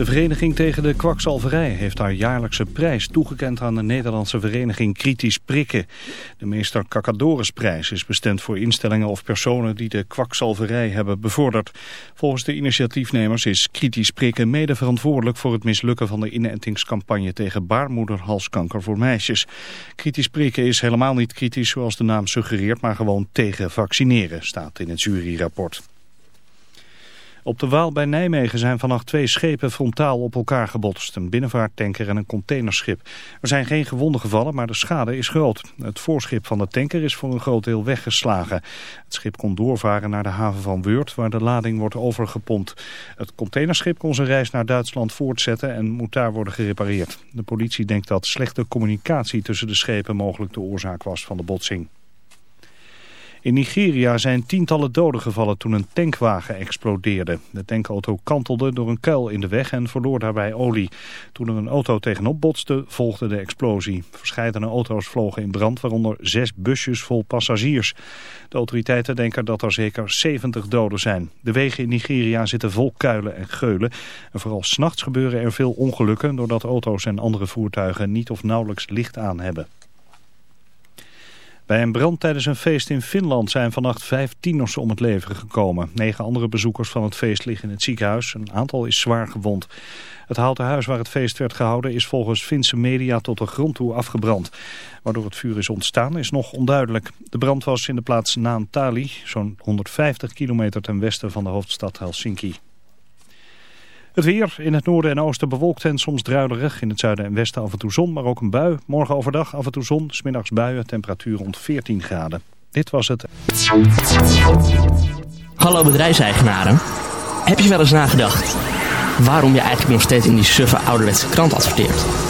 De Vereniging tegen de Kwakzalverij heeft haar jaarlijkse prijs toegekend aan de Nederlandse vereniging Kritisch Prikken. De meester Kakadorisprijs is bestemd voor instellingen of personen die de kwakzalverij hebben bevorderd. Volgens de initiatiefnemers is Kritisch Prikken mede verantwoordelijk voor het mislukken van de inentingscampagne tegen baarmoederhalskanker voor meisjes. Kritisch Prikken is helemaal niet kritisch zoals de naam suggereert, maar gewoon tegen vaccineren, staat in het juryrapport. Op de Waal bij Nijmegen zijn vannacht twee schepen frontaal op elkaar gebotst. Een binnenvaarttanker en een containerschip. Er zijn geen gewonden gevallen, maar de schade is groot. Het voorschip van de tanker is voor een groot deel weggeslagen. Het schip kon doorvaren naar de haven van Weurt, waar de lading wordt overgepompt. Het containerschip kon zijn reis naar Duitsland voortzetten en moet daar worden gerepareerd. De politie denkt dat slechte communicatie tussen de schepen mogelijk de oorzaak was van de botsing. In Nigeria zijn tientallen doden gevallen toen een tankwagen explodeerde. De tankauto kantelde door een kuil in de weg en verloor daarbij olie. Toen er een auto tegenop botste, volgde de explosie. Verscheidene auto's vlogen in brand, waaronder zes busjes vol passagiers. De autoriteiten denken dat er zeker 70 doden zijn. De wegen in Nigeria zitten vol kuilen en geulen. En vooral s'nachts gebeuren er veel ongelukken... doordat auto's en andere voertuigen niet of nauwelijks licht aan hebben. Bij een brand tijdens een feest in Finland zijn vannacht vijf tieners om het leven gekomen. Negen andere bezoekers van het feest liggen in het ziekenhuis. Een aantal is zwaar gewond. Het houten huis waar het feest werd gehouden is volgens Finse media tot de grond toe afgebrand. Waardoor het vuur is ontstaan is nog onduidelijk. De brand was in de plaats Naantali, zo'n 150 kilometer ten westen van de hoofdstad Helsinki. Het weer in het noorden en oosten bewolkt en soms druilerig. In het zuiden en westen af en toe zon, maar ook een bui. Morgen overdag af en toe zon, smiddags buien, temperatuur rond 14 graden. Dit was het. Hallo bedrijfseigenaren. Heb je wel eens nagedacht waarom je eigenlijk nog steeds in die suffe ouderwetse krant adverteert?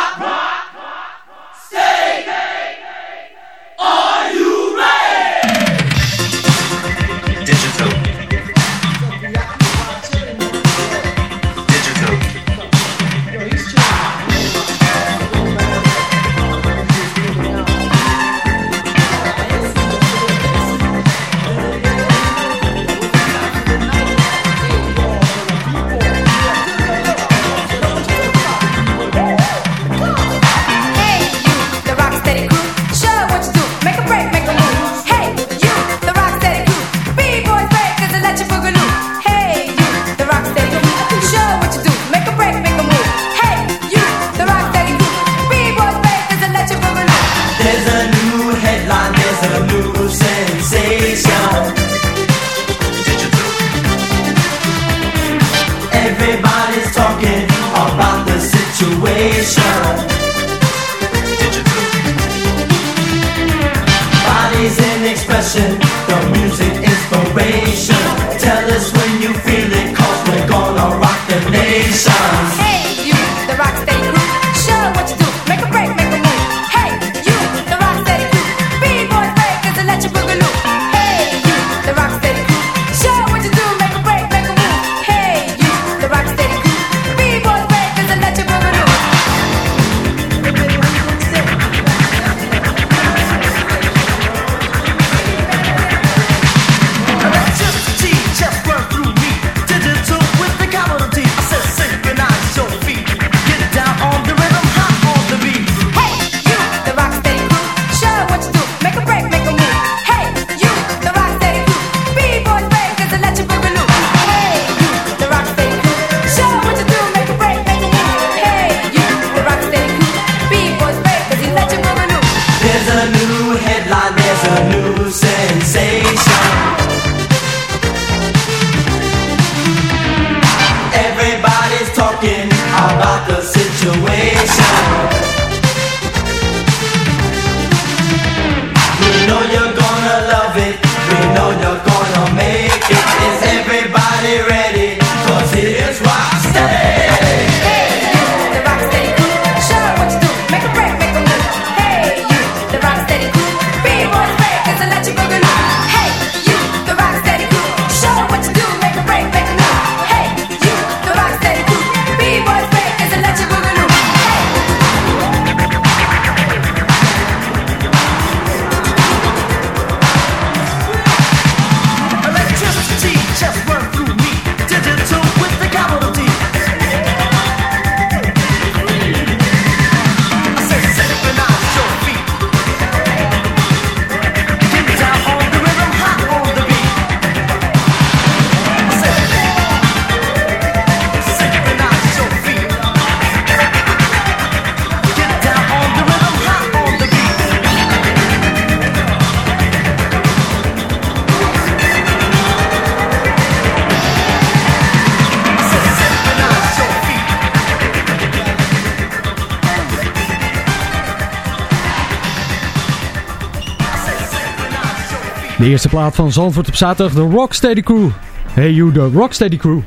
Eerste plaat van Zandvoort op zaterdag, de Rocksteady Crew. Hey you, de Rocksteady Crew.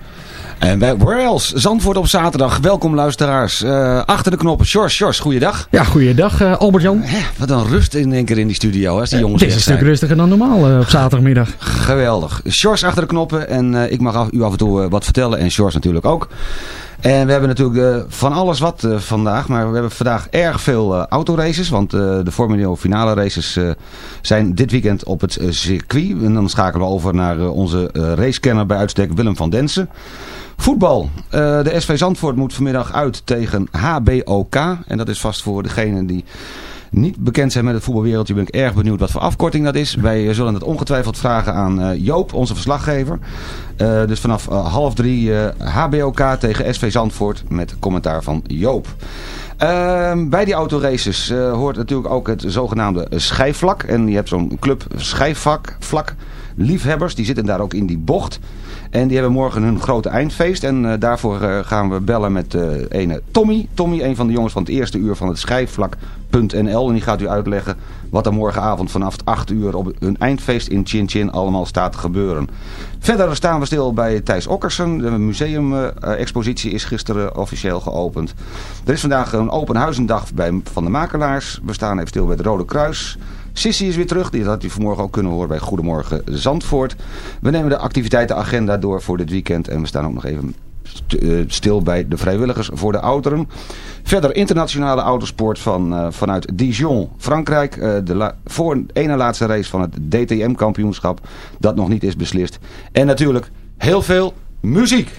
En bij Where Else? Zandvoort op zaterdag. Welkom luisteraars. Eh, achter de knoppen. Sjors, Sjors, goeiedag. Ja, goeiedag uh, Albert-Jan. Wat een rust in één keer in die studio, hè, als die jongens Het is een stuk zijn. rustiger dan normaal eh, op zaterdagmiddag. Geweldig. Sjors achter de knoppen en eh, ik mag af- u af en toe eh, wat vertellen en Sjors natuurlijk ook. En we hebben natuurlijk eh, van alles wat eh, vandaag, maar we hebben vandaag erg veel eh, autoraces. Want de Formule 1 finale races zijn dit weekend op het circuit. En dan schakelen we over naar onze racekenner bij uitstek Willem van Densen. Voetbal. De SV Zandvoort moet vanmiddag uit tegen HBOK. En dat is vast voor degenen die niet bekend zijn met het voetbalwereldje. Ben ik erg benieuwd wat voor afkorting dat is. Wij zullen het ongetwijfeld vragen aan eh, Joop, onze verslaggever. Eh, dus vanaf eh, half drie eh, HBOK tegen SV Zandvoort met commentaar van Joop. Ehm, bij die autoraces eh, hoort natuurlijk ook het zogenaamde schijfvlak. En je hebt zo'n club schijfvak, vlak, liefhebbers. Die zitten daar ook in die bocht. En die hebben morgen hun grote eindfeest. En eh, daarvoor eh, gaan we bellen met eh ene Tommy. Tommy, een van de jongens van het eerste uur van het schijfvlak.nl. En die gaat u uitleggen wat er morgenavond vanaf 8 uur op hun eindfeest in Chin Chin allemaal staat te gebeuren. Verder staan we stil bij Thijs Okkersen. De museumexpositie is gisteren officieel geopend. Er is vandaag een open huizendag bij, van de makelaars. We staan even stil bij het Rode Kruis. Sissy is weer terug. Die had u vanmorgen ook kunnen horen bij Goedemorgen Zandvoort. We nemen de activiteitenagenda door voor dit weekend. En we staan ook nog even eh, stil bij de vrijwilligers voor de ouderen. Verder internationale autosport van, eh, vanuit Dijon, Frankrijk. Eh, de voor een ene laatste race van het DTM-kampioenschap. Dat nog niet is beslist. En natuurlijk heel veel muziek.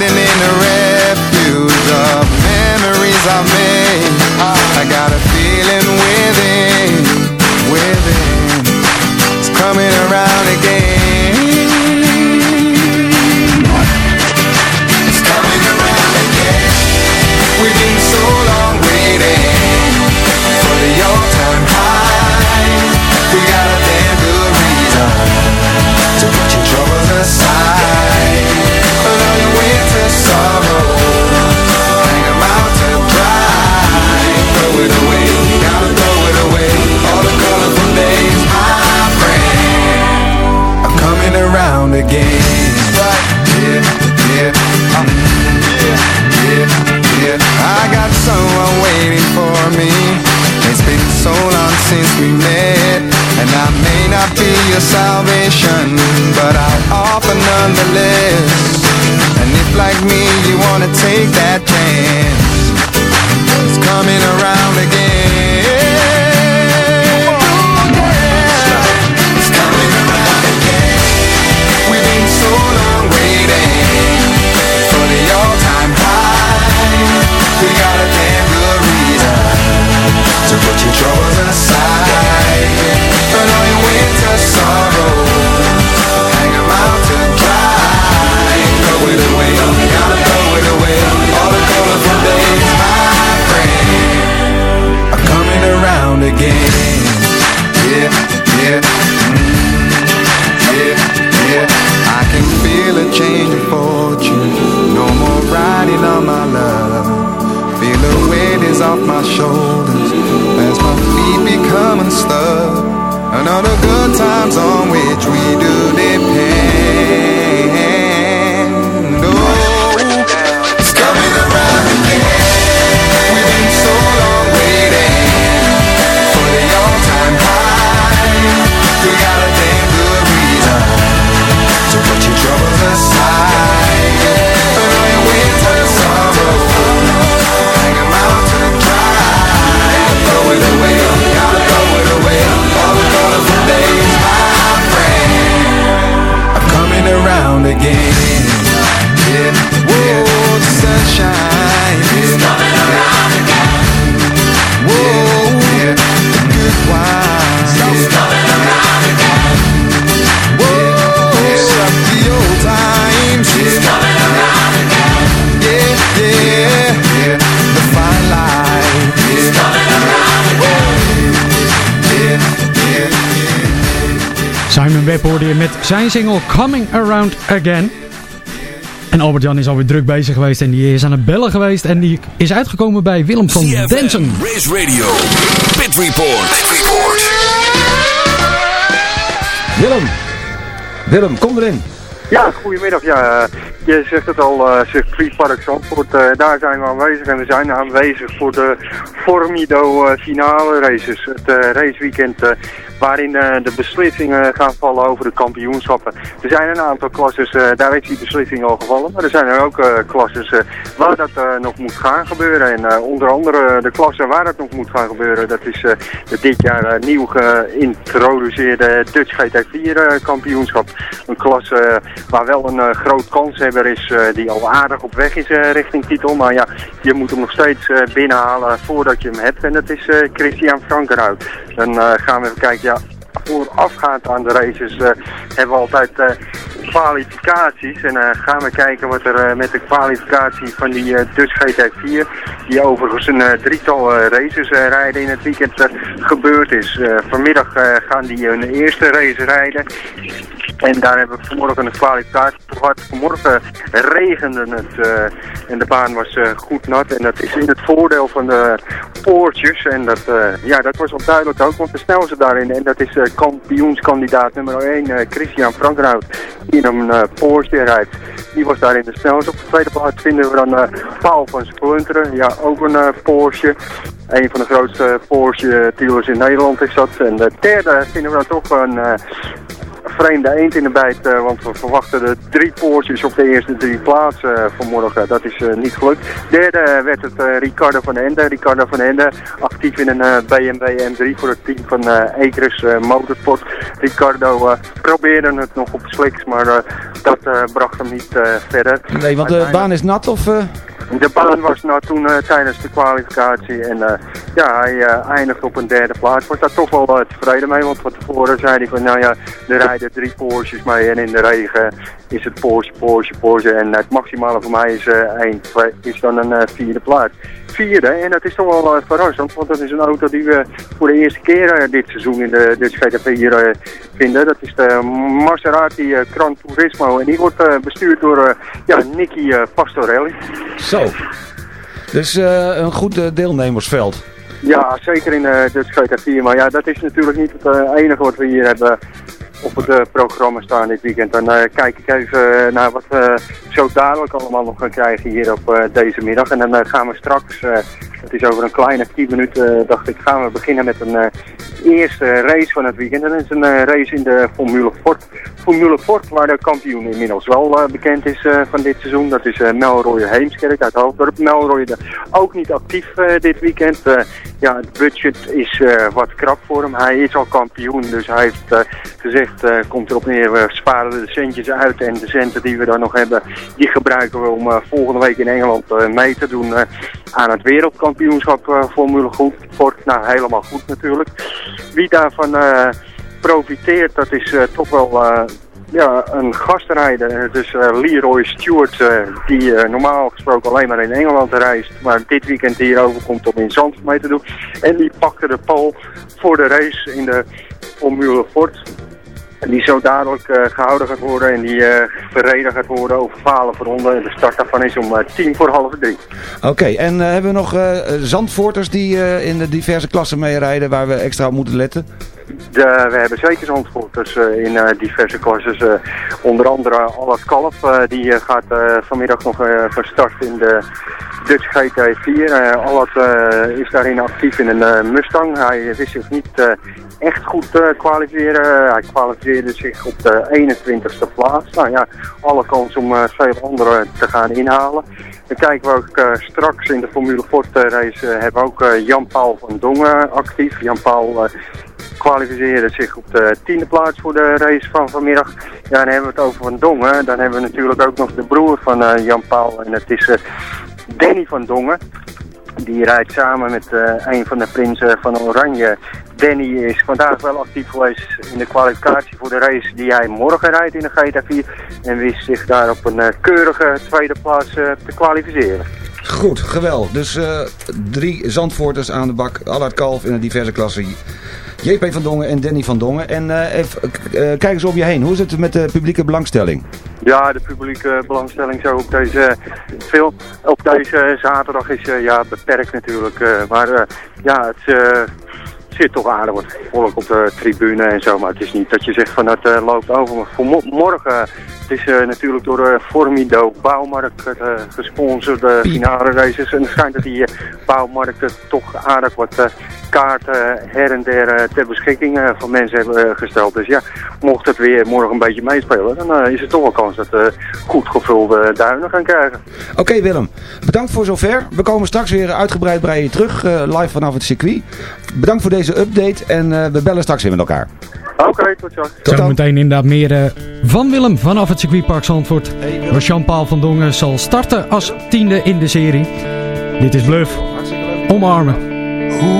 Hiding in the refuge of memories I made. I got a feeling within, within, it's coming around again. It's coming around again. We've been so it away, gotta throw it away. All the colorful days, my friend, are coming around again. Yeah, yeah, um, yeah, yeah, yeah. I got someone waiting for me. It's been so long since we met, and I may not be your salvation, but I'll offer nonetheless. And if like me you wanna take that chance, it's coming around you drawn aside all your winter sorrows to dry Throw it away, gotta throw it away All the colorful days, my friend Are coming around again. Yeah, yeah, mm, yeah, yeah. I can feel a change of fortune. No more riding on my weight is off my shoulders common stuff. And all the good times on which we do. Around Hoorde je met zijn single Coming Around Again. En Albert-Jan is alweer druk bezig geweest en die is aan het bellen geweest. En die is uitgekomen bij Willem van Densen. Race Radio, Pit Report. Pit Report. Willem, Willem, kom erin. Ja, goedemiddag. Ja, eh, je zegt het al, uh, circuitpark Zandvoort. eh, daar zijn we aanwezig en we zijn aanwezig voor de Formido eh, finale races. Het eh, raceweekend eh, waarin eh, de beslissingen gaan vallen over de kampioenschappen. Er zijn een aantal klasses, eh, daar is die beslissing al gevallen. Maar er zijn er ook eh, klasses waar dat nog moet gaan gebeuren. En onder andere de klasse waar dat nog moet gaan gebeuren, dat is dit jaar nieuw geïntroduceerde Dutch GT4 eh, kampioenschap. Een klasse waar wel een groot kanshebber is die al aardig op weg is richting titel. Maar ja, je moet hem nog steeds binnenhalen voordat je hem hebt. En dat is Christian Frankenhout. Dan eh, gaan we even kijken, ja, voorafgaand aan de races eh, hebben we altijd eh, kwalificaties. En eh, gaan we kijken wat er met de kwalificatie van die Dutch GT4, die overigens een drietal races rijden in het weekend, gebeurd is. Vanmiddag gaan die hun eerste race rijden. En daar hebben we vanmorgen een kwalificatie gehad. Vanmorgen regende het en de baan was goed nat. En dat is in het voordeel van de poortjes. En dat, ja, dat was wel duidelijk ook, want de snelste daarin. En dat is kampioenskandidaat nummer 1, Christian Frankenhout. Die in een eh Porsche rijdt. Die was daarin de snelste. Op de tweede plaats vinden we dan eh, Paul van Splunteren. Ja, ook een eh, Porsche. Een van de grootste Porsche-dealers in Nederland is dat. En de derde vinden we dan toch een... vreemde eend in de bijt, eh, want we verwachten de drie Porsches op de eerste drie plaatsen eh, vanmorgen. Dat is eh, niet gelukt. Derde werd het Ricardo van Ende. Ricardo van Ende, actief in een BMW M3 voor het team van eh, Motorsport. Ricardo probeerde het nog op slicks, maar dat bracht hem niet verder. Nee, want de baan is nat of... De baan was nou toen eh, tijdens de kwalificatie en eh, ja, hij eh, eindigt op een derde plaats. Was daar toch wel tevreden mee, want van tevoren zei hij van nou ja, er rijden drie Porsches mee en in de regen is het Porsche, Porsche, Porsche en het maximale voor mij is één, is dan een vierde plaats. Vierde, en dat is toch wel eh, verrassend, want dat is een auto die we voor de eerste keer eh, dit seizoen in de Dutch eh, vinden. Dat is de Maserati Gran Turismo en die wordt bestuurd door ja, Nicky Pastorelli. Zo. Dus een goed deelnemersveld. Ja, zeker in de Dutch GT4. Maar ja, dat is natuurlijk niet het enige wat we hier hebben op het eh, programma staan dit weekend. Dan eh, kijk ik even eh, naar wat we zo dadelijk allemaal nog gaan krijgen hier op deze middag. En dan gaan we straks, het is over een kleine 10 minuten, dacht ik, gaan we beginnen met een eerste race van het weekend. En dat is een race in de Formule Ford. Formule Ford, waar de kampioen inmiddels wel bekend is van dit seizoen. Dat is Melroy Heemskerk uit Hoofddorp. Melroy ook niet actief dit weekend. Ja, het budget is wat krap voor hem. Hij is al kampioen, dus hij heeft eh, gezegd, eh, komt erop neer, we sparen de centjes uit. En de centen die we dan nog hebben, die gebruiken we om eh, volgende week in Engeland eh, mee te doen aan het wereldkampioenschap Formule Ford. Nou, helemaal goed natuurlijk. Wie daarvan profiteert, dat is toch wel... ja, een gastrijder. Het is Leroy Stewart, die normaal gesproken alleen maar in Engeland reist, maar dit weekend hier overkomt om in Zandvoort mee te doen. En die pakte de pole voor de race in de Formule Ford. Die zo dadelijk eh, gehouden gaat worden en die eh, verreden gaat worden over falen ronden. En de start daarvan is om eh, tien voor half drie. Oké, en hebben we nog Zandvoorters die in de diverse klassen meerijden waar we extra op moeten letten? We hebben zeker zandvoorters uh, in uh, diverse klasses. Uh, onder andere Allard Kalf, die gaat vanmiddag nog van start in de Dutch GT4. Allard is daarin actief in een Mustang. Hij wist zich niet echt goed kwalificeren. hij kwalificeerde zich op de 21ste plaats. Nou ja, alle kans om veel anderen te gaan inhalen. Dan kijken we ook straks in de Formule Ford race hebben we ook Jan-Paul van Dongen actief. Jan-Paul kwalificeerde zich op de tiende plaats voor de race van vanmiddag. Ja, dan hebben we het over Van Dongen. Dan hebben we natuurlijk ook nog de broer van uh, Jan Paul. En het is uh, Danny van Dongen. Die rijdt samen met uh, een van de prinsen van Oranje. Danny is vandaag wel actief geweest in de kwalificatie voor de race die hij morgen rijdt in de GT4. En wist zich daar op een keurige tweede plaats te kwalificeren. Goed, geweldig. Dus drie Zandvoorters aan de bak. Allard Kalf in een diverse klasse. JP van Dongen en Danny van Dongen. En uh, even, uh, kijk eens om je heen. Hoe is het met de publieke belangstelling? Ja, de publieke belangstelling zo op deze, veel, op deze zaterdag is ja, beperkt natuurlijk. maar ja, het zit toch aardig wat volk op de tribune en zo. Maar het is niet dat je zegt van het loopt over. Maar voor morgen, het is natuurlijk door de Formido Bouwmarkt gesponsorde finale races. En het schijnt dat die bouwmarkten toch aardig wat kaarten her en der eh, ter beschikking eh, van mensen hebben eh, gesteld. Dus ja, mocht het weer morgen een beetje meespelen, dan is het toch wel kans dat we goed gevulde duinen gaan krijgen. Oké Willem, bedankt voor zover. We komen straks weer uitgebreid bij je terug, live vanaf het circuit. Bedankt voor deze update en we bellen straks weer met elkaar. Oké, okay, tot zo. Tot Zo meteen inderdaad meer uh, van Willem vanaf het circuitpark Zandvoort. Waar Jean-Paul van Dongen zal starten als tiende in de serie. Dit is Bluff. Omarmen.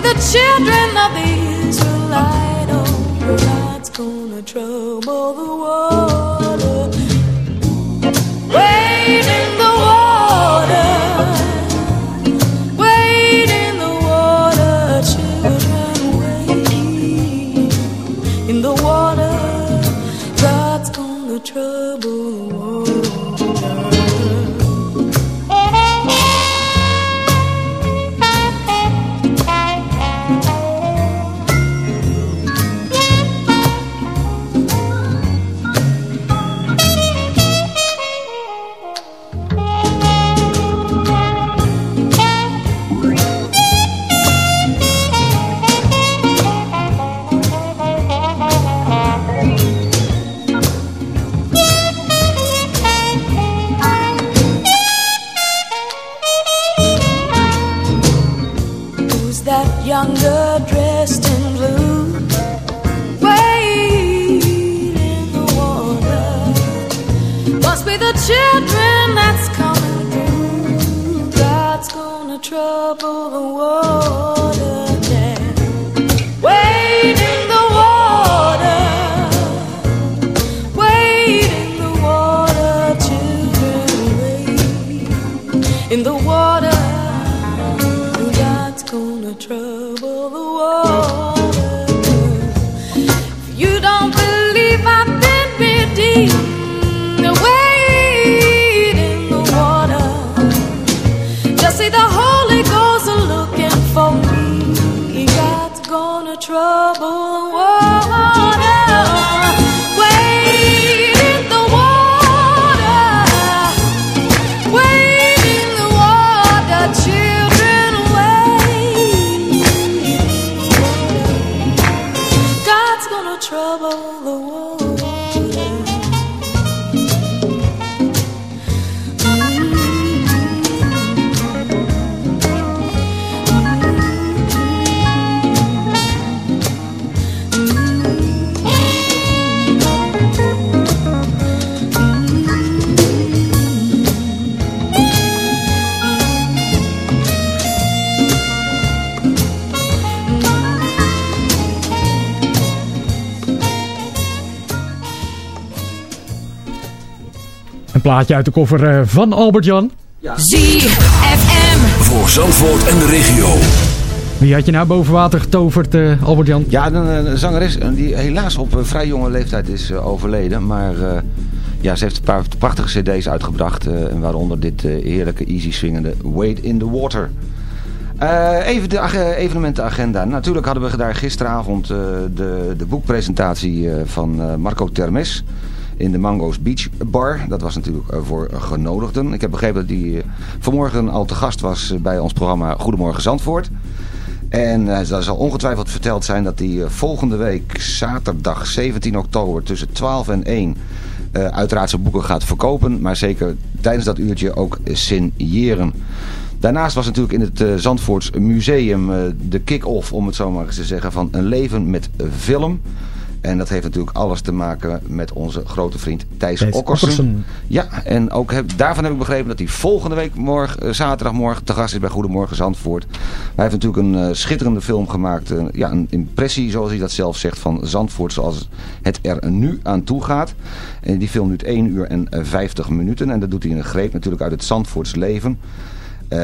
The children of the trust. Plaatje uit de koffer eh, van Albert-Jan. ZFM. Voor Zandvoort en de regio. Wie had je nou boven water getoverd, eh, Albert-Jan? Ja, een, een zangeres eh, die helaas op een vrij jonge leeftijd is eh, overleden. Maar eh, ja, ze heeft een paar prachtige cd's uitgebracht. eh, en waaronder dit eh, heerlijke, easy swingende Wade in the Water. Eh, even de ag- evenementenagenda. Natuurlijk hadden we daar gisteravond eh, de, de boekpresentatie eh, van eh, Marco Termes in de Mango's Beach Bar. Dat was natuurlijk eh, voor genodigden. Ik heb begrepen dat hij eh, vanmorgen al te gast was eh, bij ons programma Goedemorgen Zandvoort. En dat zal ongetwijfeld verteld zijn dat hij volgende week zaterdag 17 oktober tussen 12 en 1 eh, uiteraard zijn boeken gaat verkopen. Maar zeker tijdens dat uurtje ook signeren. Daarnaast was natuurlijk in het Zandvoorts Museum de kick-off, om het zo maar eens te zeggen, van een leven met film. En dat heeft natuurlijk alles te maken met onze grote vriend Thijs, Thijs Okkersen. Okkersen. Ja, en ook heb, daarvan heb ik begrepen dat hij volgende week morgen, eh, zaterdagmorgen te gast is bij Goedemorgen Zandvoort. Hij heeft natuurlijk een eh, schitterende film gemaakt. eh, ja, een impressie, zoals hij dat zelf zegt, van Zandvoort zoals het er nu aan toe gaat. En die film duurt 1 uur en eh, 50 minuten. En dat doet hij in een greep natuurlijk uit het Zandvoorts leven. Eh,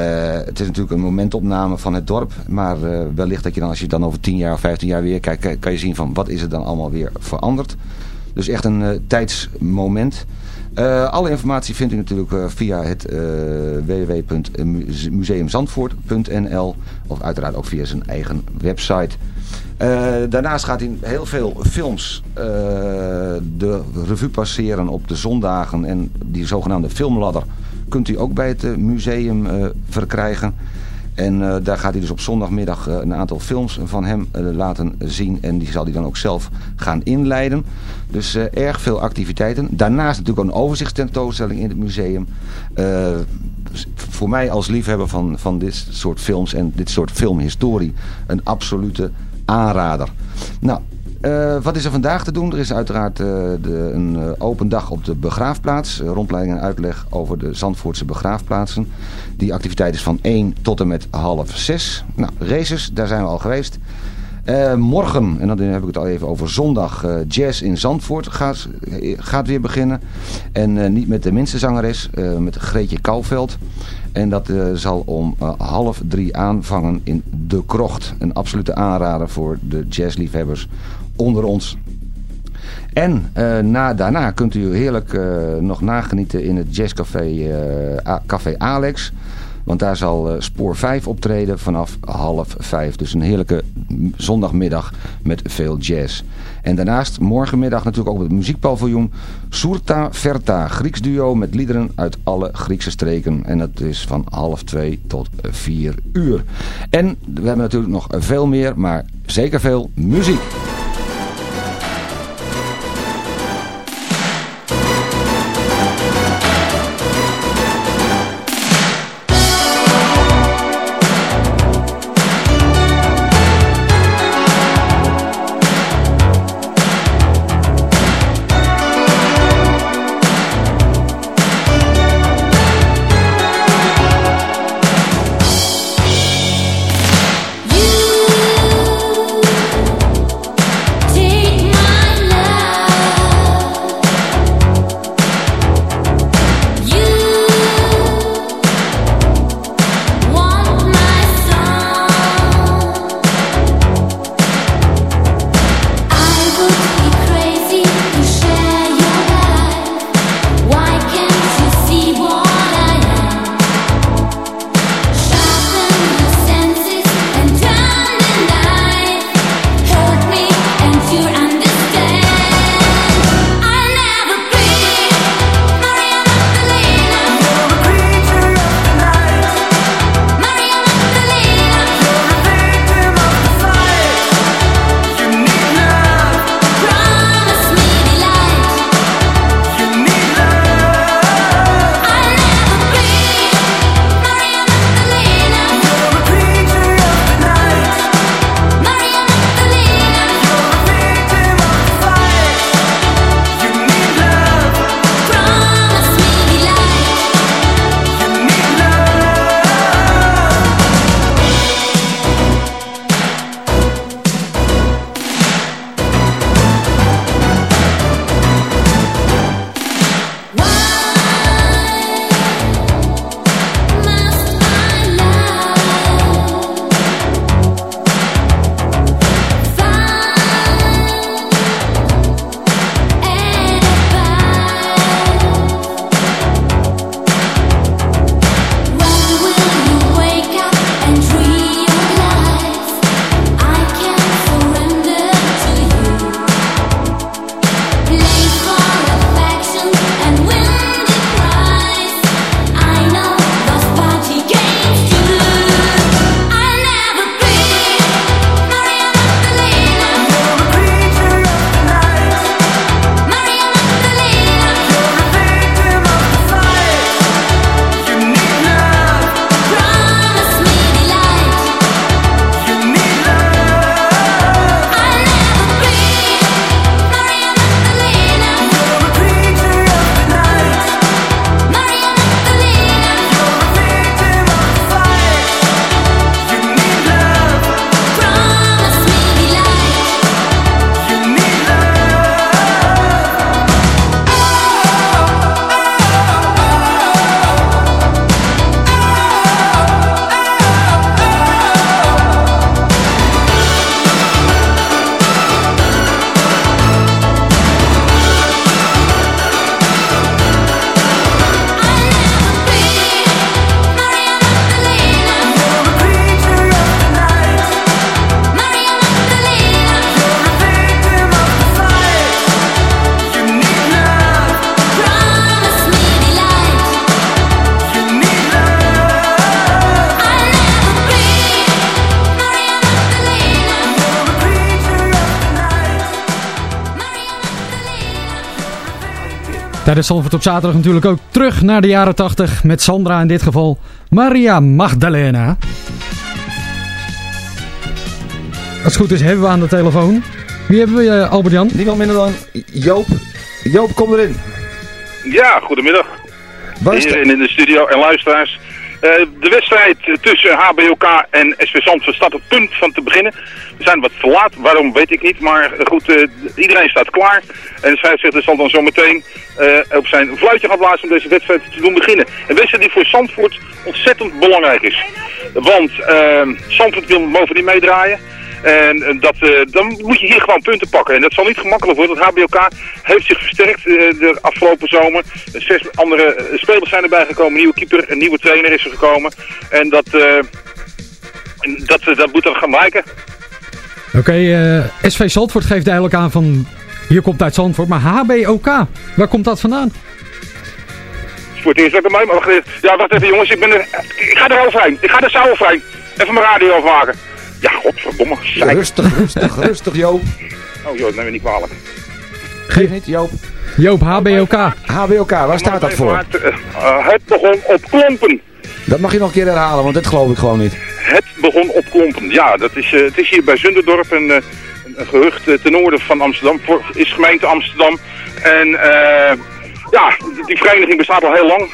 het is natuurlijk een momentopname van het dorp. Maar eh, wellicht dat je dan, als je dan over 10 jaar of 15 jaar weer kijkt, kan- je zien van wat is er dan allemaal weer veranderd. Dus echt een eh, tijdsmoment. Alle informatie vindt u natuurlijk via het www.museumzandvoort.nl of uiteraard ook via zijn eigen website. Daarnaast gaat hij heel veel films de revue passeren op de zondagen. En die zogenaamde filmladder kunt u ook bij het eh, museum eh, verkrijgen. En eh, daar gaat hij dus op zondagmiddag een aantal films van hem laten zien. En die zal hij dan ook zelf gaan inleiden. Dus erg veel activiteiten. Daarnaast natuurlijk ook een overzichtstentoonstelling in het museum. Voor mij als liefhebber van, van dit soort films en dit soort filmhistorie een absolute aanrader. Nou, eh, wat is er vandaag te doen? Er is uiteraard eh, de, een eh, open dag op de begraafplaats. Uh, rondleiding en uitleg over de Zandvoortse begraafplaatsen. Die activiteit is van 1 tot en met half 6. Nou, races, daar zijn we al geweest. Morgen, en dan heb ik het al even over zondag, Jazz in Zandvoort gaat, gaat weer beginnen. En niet met de minste zangeres, met Greetje Kouwveld. En dat zal om eh, half drie aanvangen in De Krocht. Een absolute aanrader voor de jazzliefhebbers onder ons. En eh, na, daarna kunt u heerlijk eh, nog nagenieten in het jazzcafé eh, Café Alex. Want daar zal spoor 5 optreden vanaf half 5. Dus een heerlijke zondagmiddag met veel jazz. En daarnaast morgenmiddag natuurlijk ook op het muziekpaviljoen. Surta Verta, Grieks duo met liederen uit alle Griekse streken. En dat is van half 2 tot 4 uur. En we hebben natuurlijk nog veel meer, maar zeker veel muziek. Tijdens Zandvoort op zaterdag natuurlijk ook terug naar de jaren 80 met Sandra in dit geval Maria Magdalena. Als het goed is hebben we aan de telefoon. Wie hebben we, uh, Albert-Jan? Niemand minder dan Joop. Joop, kom erin. Ja, goedemiddag. Hier in de studio en luisteraars. Uh, de wedstrijd tussen HBOK en SV Zandvoort staat op punt van te beginnen. We zijn wat te laat, waarom weet ik niet. Maar goed, uh, iedereen staat klaar. En de scheidsrechter zal dan zo meteen uh, op zijn fluitje gaan blazen om deze wedstrijd te doen beginnen. Een wedstrijd die voor Zandvoort ontzettend belangrijk is. Want Zandvoort wil bovendien meedraaien. En dat, uh, dan moet je hier gewoon punten pakken. En dat zal niet gemakkelijk worden, want HBOK heeft zich versterkt uh, de afgelopen zomer. Zes andere spelers zijn erbij gekomen, een nieuwe keeper, een nieuwe trainer is er gekomen. En dat, uh, dat, dat moet dan gaan blijken. Oké, SV Zandvoort geeft duidelijk aan van, hier komt uit Zandvoort, maar HBOK, waar komt dat vandaan? Voor het eerst dat ik mij mag. Ja, wacht even jongens, ik, ben er, ik ga er overheen. Ik ga er zo overheen. Even mijn radio afmaken. Ja, godverdomme. Rustig, rustig, rustig, Joop. Oh joh, neem me niet kwalijk. Geef niet, Joop. Joop, HBOK. HBOK, waar staat dat voor? Het, uh, het begon op klompen. Dat mag je nog een keer herhalen, want dit geloof ik gewoon niet. Het begon op klompen, ja. Dat is, uh, het is hier bij Zunderdorp, uh, een gehucht ten noorden van Amsterdam. Voor, is gemeente Amsterdam. En ja, die vereniging bestaat al heel lang.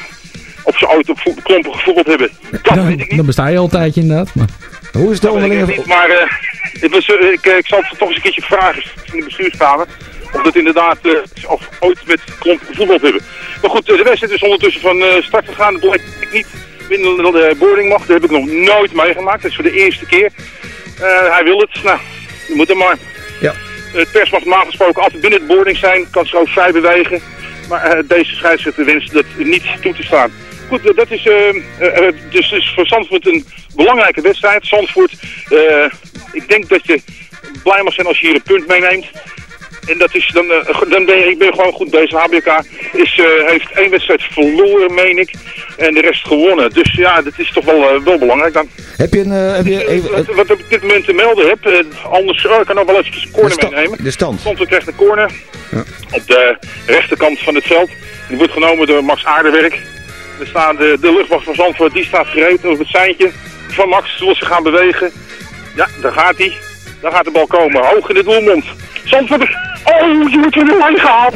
Of ze ooit op klompen gevoetbald hebben, dat dan, weet ik niet. Dan besta je al een tijdje inderdaad. Maar... Hoe is de onderlinge... niet, maar uh, ik, was, uh, ik, ik, zal het toch eens een keertje vragen in de bestuurskamer. Of dat inderdaad, uh, of ooit met klompen gevoetbald hebben. Maar goed, de wedstrijd is ondertussen van start gegaan. Dat ik niet binnen de boarding mag. Dat heb ik nog nooit meegemaakt. Dat is voor de eerste keer. hij wil het. Nou, je moet hem maar. Ja. Het pers mag normaal gesproken altijd binnen het boarding zijn. Kan zich ook vrij bewegen. Maar deze scheidsrechter wenst dat niet toe te staan goed, dat is, uh, dus, dus voor Zandvoort een belangrijke wedstrijd. Zandvoort, ik denk dat je blij mag zijn als je hier een punt meeneemt. En dat is, dan, dan ben ik ben gewoon goed bezig. HBK is, heeft één wedstrijd verloren, meen ik. En de rest gewonnen. Dus ja, dat is toch wel, wel belangrijk dan. Heb je een... heb je even, wat, wat ik op dit moment te melden heb, anders oh, ik kan nog wel even een corner de meenemen. De stand. Zandvoort krijgt een corner ja. op de rechterkant van het veld. Die wordt genomen door Max Aardewerk. Er staat de, de luchtwacht van Zandvoort, die staat gereed op het seintje van Max. Zoals ze gaan bewegen. Ja, daar gaat hij. Daar gaat de bal komen. Hoog in de doelmond. Zandvoort... Oh, je wordt van de lijn gehaald.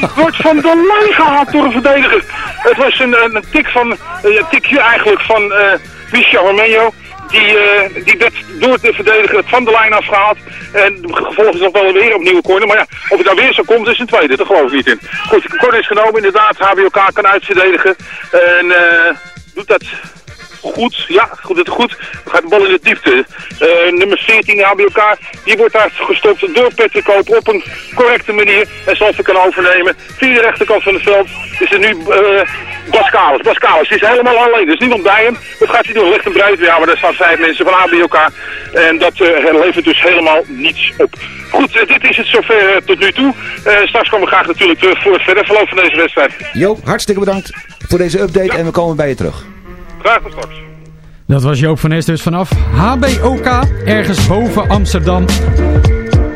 Je wordt van de lijn gehaald door een verdediger. Het was een, een, een tik van... Een tikje eigenlijk van uh, Michel Romeo. Die, uh, die werd door de verdediger van de lijn afgehaald. En vervolgens nog wel weer opnieuw corner. Maar ja, of het nou weer zo komt, is een tweede. Daar geloof ik niet in. Goed, de corner is genomen. Inderdaad, HBOK kan uitverdedigen. En uh, doet dat goed. Ja, goed, het goed. Dan gaat de bal in de diepte. Uh, nummer 14, HBOK, die wordt daar gestopt door Patrick Koop op een correcte manier. En zoals ze kan overnemen. Via de rechterkant van het veld is er nu uh, Bas Kalis. Bas Kalis is helemaal alleen. Er is niemand bij hem. Wat gaat hij doen? Licht en breed. Ja, maar daar staan vijf mensen van HBOK. En dat uh, levert dus helemaal niets op. Goed, dit is het zover tot nu toe. straks komen we graag natuurlijk terug voor het verder verloop van deze wedstrijd. Joop, hartstikke bedankt voor deze update ja. en we komen bij je terug. Graag tot straks. Dat was Joop van Nes dus vanaf HBOK, ergens boven Amsterdam.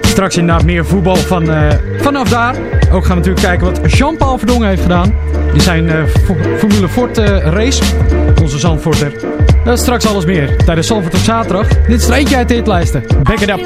Straks inderdaad meer voetbal van, uh, vanaf daar. Ook gaan we natuurlijk kijken wat Jean-Paul Verdongen heeft gedaan. In zijn uh, Formule Ford uh, race. Onze Zandvoorter. Dat is straks alles meer. Tijdens Zandvoort op zaterdag. Dit is er eentje uit de hitlijsten. Back it up.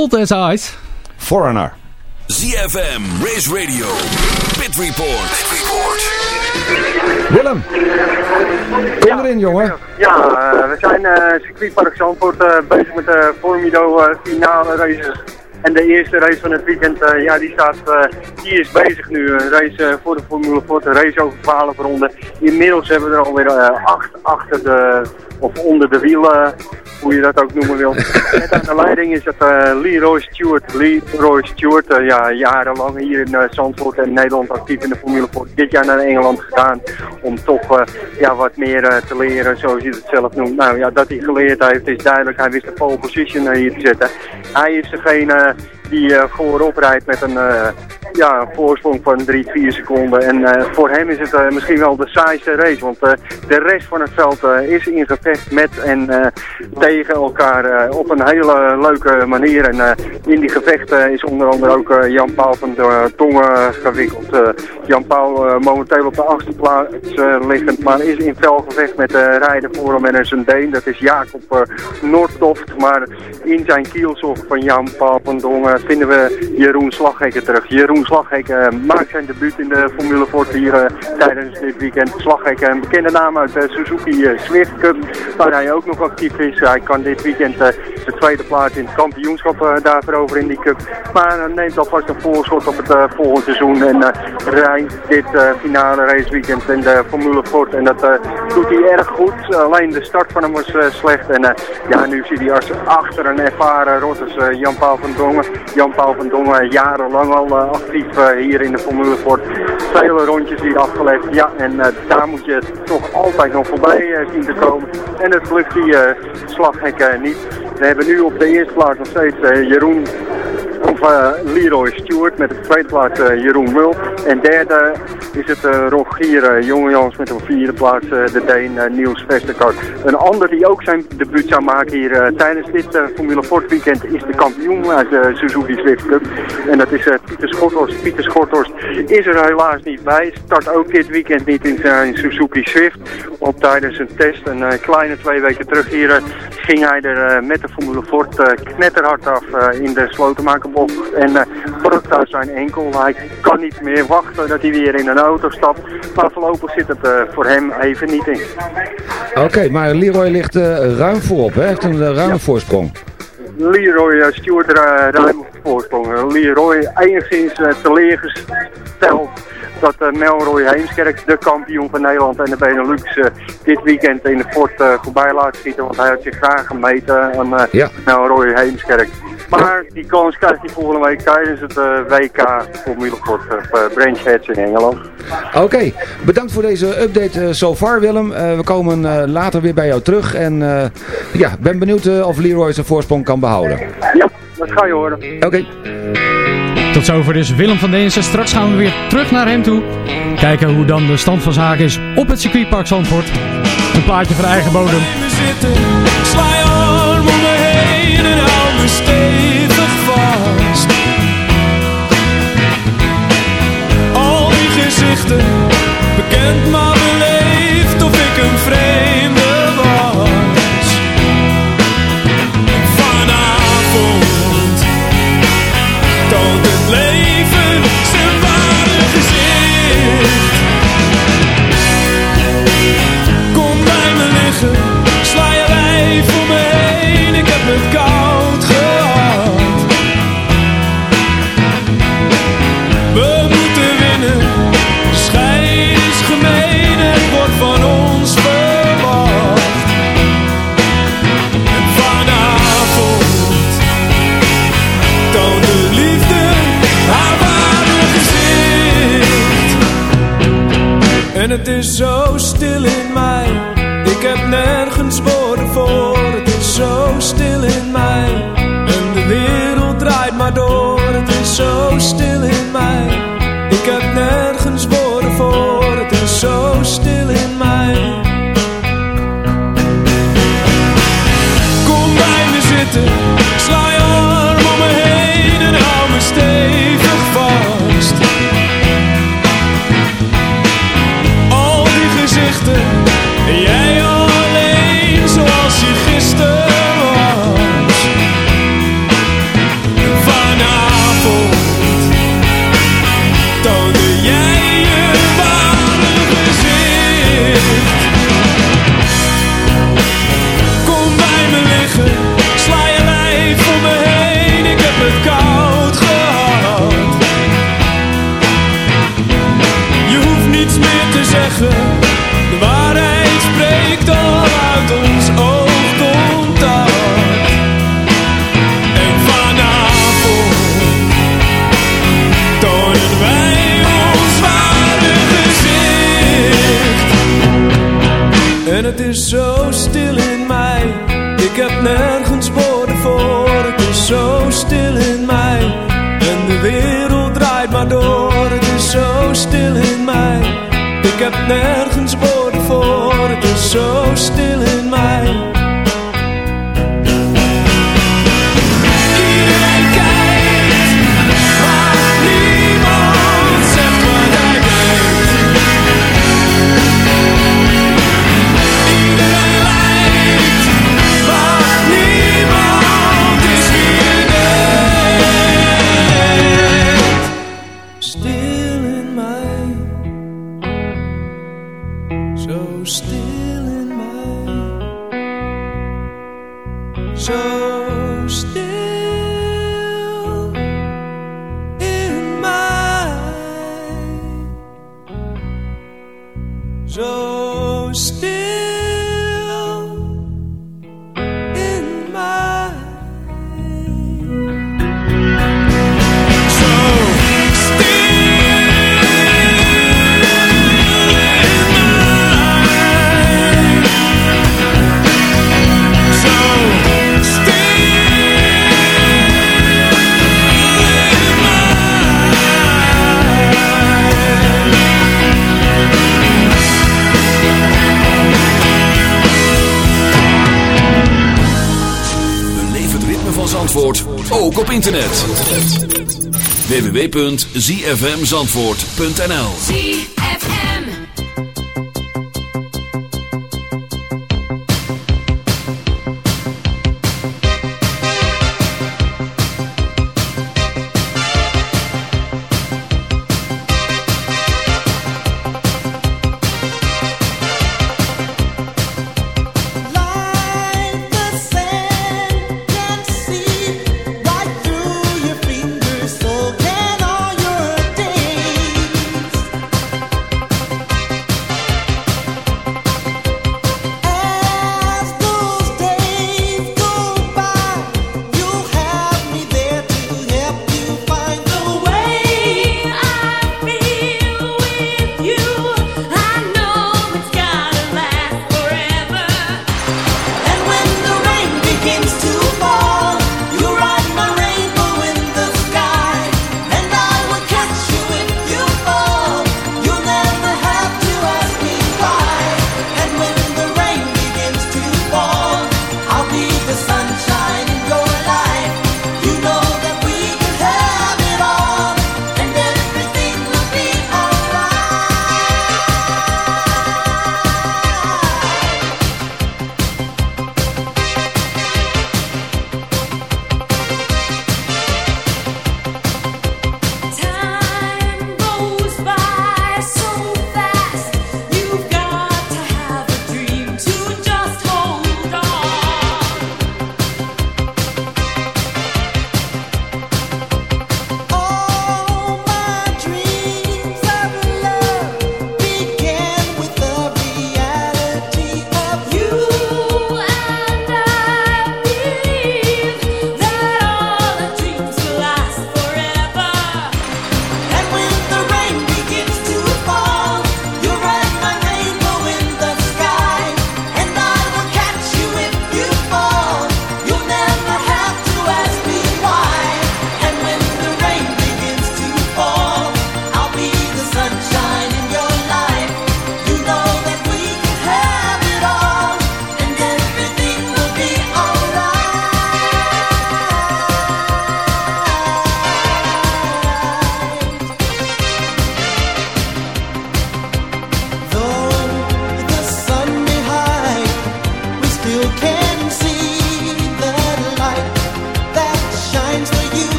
Cold As Ice. Foreigner. ZFM, Race Radio, Pit Report. Pit Report. Willem, kom erin jongen. Ja, eh, we zijn uh, circuitpark Zandvoort uh, bezig met de Formido finale races. En de eerste race van het weekend, ja, die, staat, die is bezig nu. Een race voor de Formule Ford, een race over 12 ronden. Inmiddels hebben we er alweer acht achter de, of onder de wielen hoe je dat ook noemen wil. Net aan de leiding is het uh, Leroy Stewart. Leroy Stewart, uh, ja, jarenlang hier in uh, Zandvoort en Nederland actief in de Formule 4. Dit jaar naar Engeland gegaan om toch ja, wat meer te leren, zoals je het zelf noemt. Nou ja, dat hij geleerd heeft is duidelijk. Hij wist de pole position hier te zetten. Hij is degene die voorop rijdt met een ja, een voorsprong van 3, 4 seconden. En uh, voor hem is het misschien wel de saaiste race. Want de rest van het veld is in gevecht met en tegen elkaar op een hele leuke manier. En in die gevechten is onder andere ook Jan Paul van Tongen gewikkeld. Jan Paul momenteel op de achtste plaats liggend, maar is in fel gevecht met de rijder voor hem en zijn Deen. Dat is Jacob Noordtoft. Maar in zijn kielzog van Jan Paul van Dongen vinden we Jeroen Slaghekken terug. Jeroen Slaghek uh, maakt zijn debuut in de Formule 4 hier uh, tijdens dit weekend. Slaghek, een bekende naam uit de Suzuki uh, Swift Cup, waar hij ook nog actief is. Hij kan dit weekend de tweede plaats in het kampioenschap daar veroveren in die cup. Maar neemt alvast een voorschot op het volgende seizoen en rijdt dit finale raceweekend in de Formule 4. En dat doet hij erg goed. Alleen de start van hem was slecht. En ja, nu zie hij als achter een ervaren rotters Jan-Paul van Dongen. Jan-Paul van Dongen jarenlang al actief uh, hier in de Formule Ford. Vele rondjes hier afgelegd. Ja, en daar moet je toch altijd nog voorbij zien te komen. En het lukt die slaghek niet. We hebben nu op de eerste plaats nog steeds Jeroen of Leroy Stewart met de tweede plaats Jeroen Mul. En derde is het uh, Rogier Jongjans met een vierde plaats de Deen Niels Vestergaard. Een ander die ook zijn debuut zou maken hier tijdens dit Formule Ford weekend is de kampioen uit de Suzuki Swift Cup. En dat is Pieter Schorthorst. Pieter Schorthorst is er helaas niet bij. Start ook dit weekend niet in zijn Suzuki Swift. Want tijdens een test, een kleine twee weken terug hier, ging hij er met de Formule Ford knetterhard af in de slotenmakerbocht. En drukt uit zijn enkel. Hij kan niet meer wachten dat hij weer in een auto stapt. Maar voorlopig zit het uh, voor hem even niet in. Oké, okay, maar Leroy ligt uh, ruim voorop, hè? heeft een ruime ja. voorsprong. Leroy Stewart ruim voorsprong. Leroy enigszins teleurgesteld dat uh, Melroy Heemskerk, de kampioen van Nederland en de Benelux, uh, dit weekend in de fort uh, voorbij laat schieten. Want hij had zich graag gemeten aan ja. Melroy Heemskerk. Maar die kans krijgt hij volgende week tijdens het WK Formule Ford op Branch Heads in Engeland. Oké, okay. bedankt voor deze update so far Willem. we komen later weer bij jou terug en ja, ben benieuwd of Leroy zijn voorsprong kan behouden. Ja, dat ga je horen. Oké. Okay. Tot zover dus Willem van Deense. Straks gaan we weer terug naar hem toe. Kijken hoe dan de stand van zaken is op het circuitpark Zandvoort. Een plaatje voor eigen bodem. Stevig vast. Al die gezichten, bekend maar beleefd of ik een vreemde stil in mij, ik heb nergens internet. www.zfmzandvoort.nl